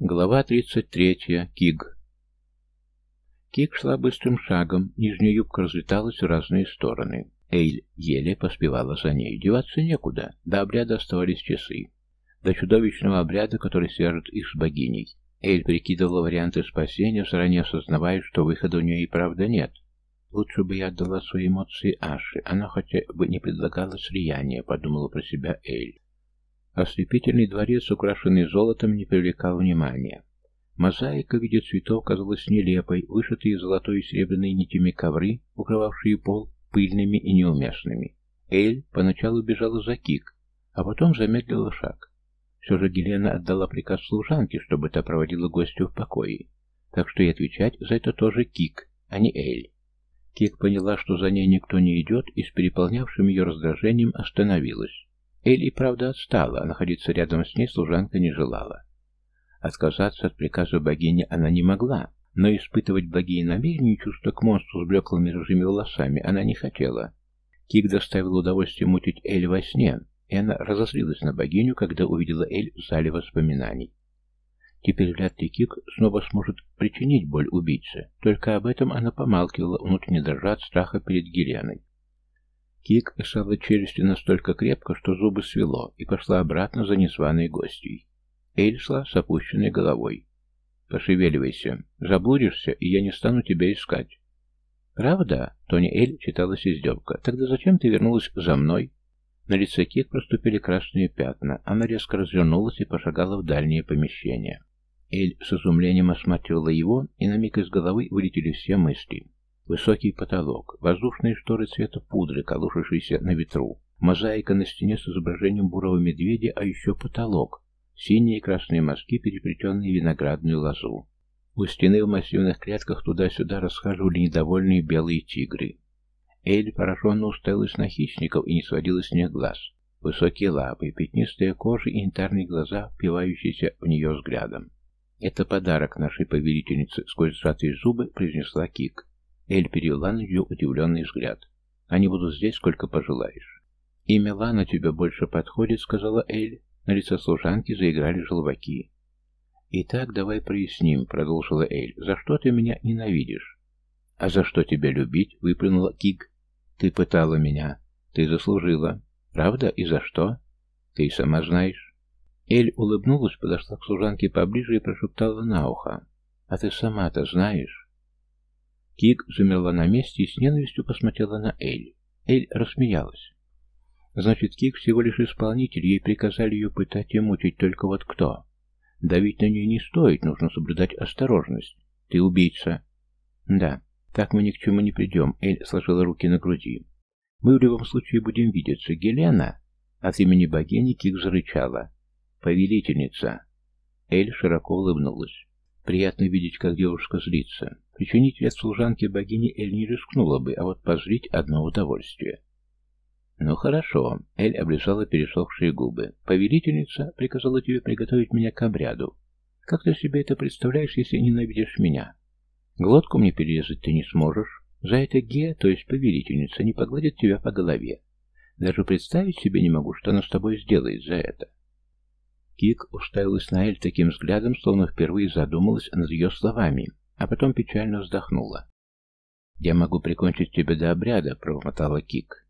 Глава 33. Киг. Киг шла быстрым шагом, нижняя юбка разлеталась в разные стороны. Эйль еле поспевала за ней. Деваться некуда, до обряда оставались часы. До чудовищного обряда, который свяжет их с богиней. Эйль прикидывала варианты спасения, заранее осознавая, что выхода у нее и правда нет. Лучше бы я отдала свои эмоции Аше, она хотя бы не предлагала слияние, подумала про себя Эйль. Ослепительный дворец, украшенный золотом, не привлекал внимания. Мозаика в виде цветов казалась нелепой, вышитые золотой и серебряной нитями ковры, укрывавшие пол, пыльными и неуместными. Эль поначалу бежала за Кик, а потом замедлила шаг. Все же Гелена отдала приказ служанке, чтобы та проводила гостю в покое. Так что и отвечать за это тоже Кик, а не Эль. Кик поняла, что за ней никто не идет, и с переполнявшим ее раздражением остановилась. Элли, правда, отстала, а находиться рядом с ней служанка не желала. Отказаться от приказа богини она не могла, но испытывать благие намерения и чувства к монстру с блеклыми рыжими волосами она не хотела. Кик доставил удовольствие мутить Эль во сне, и она разозлилась на богиню, когда увидела Эль в зале воспоминаний. Теперь вряд ли Кик снова сможет причинить боль убийце, только об этом она помалкивала, внутренне дрожа от страха перед Геленой. Кик сжала челюсти настолько крепко, что зубы свело, и пошла обратно за незваной гостьей. Эль шла с опущенной головой. «Пошевеливайся. Заблудишься, и я не стану тебя искать». «Правда?» — Тони Эль читалась издевка. «Тогда зачем ты вернулась за мной?» На лице Кик проступили красные пятна. Она резко развернулась и пошагала в дальнее помещение. Эль с изумлением осматривала его, и на миг из головы вылетели все мысли. Высокий потолок, воздушные шторы цвета пудры, колышущиеся на ветру, мозаика на стене с изображением бурого медведя, а еще потолок, синие и красные мазки, переплетенные виноградную лозу. У стены в массивных клетках туда-сюда расхаживали недовольные белые тигры. Эль пораженно уставилась на хищников и не сводила с них глаз. Высокие лапы, пятнистая кожа и янтарные глаза, впивающиеся в нее взглядом. «Это подарок нашей повелительнице», — сквозь сжатые зубы произнесла Кик. Эль перевела на нее удивленный взгляд. «Они будут здесь, сколько пожелаешь». «Имя Лана тебе больше подходит», — сказала Эль. На лице служанки заиграли желваки. «Итак, давай проясним», — продолжила Эль. «За что ты меня ненавидишь?» «А за что тебя любить?» — выплюнула Кик. «Ты пытала меня. Ты заслужила. Правда? И за что?» «Ты сама знаешь». Эль улыбнулась, подошла к служанке поближе и прошептала на ухо. «А ты сама-то знаешь?» Кик замерла на месте и с ненавистью посмотрела на Эль. Эль рассмеялась. Значит, Кик всего лишь исполнитель, ей приказали ее пытать и мучить, только вот кто? Давить на нее не стоит, нужно соблюдать осторожность. Ты убийца. Да, так мы ни к чему не придем, Эль сложила руки на груди. Мы в любом случае будем видеться. Гелена? От имени богини Кик зарычала. Повелительница. Эль широко улыбнулась. Приятно видеть, как девушка злится. Причинить вред служанке богини Эль не рискнула бы, а вот позрить одно удовольствие. «Ну хорошо», — Эль облизала пересохшие губы. «Повелительница приказала тебе приготовить меня к обряду. Как ты себе это представляешь, если ненавидишь меня? Глотку мне перерезать ты не сможешь. За это Ге, то есть повелительница, не погладит тебя по голове. Даже представить себе не могу, что она с тобой сделает за это». Кик уставилась на Эль таким взглядом, словно впервые задумалась над ее словами, а потом печально вздохнула. «Я могу прикончить тебя до обряда», — пробормотала Кик.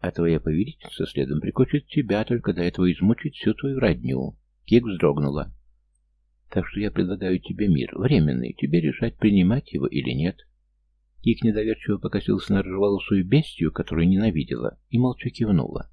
«А твоя повелительница следом прикончит тебя, только до этого измучить всю твою родню». Кик вздрогнула. «Так что я предлагаю тебе мир, временный, тебе решать, принимать его или нет». Кик недоверчиво покосился на рыжеволосую бестию, которую ненавидела, и молча кивнула.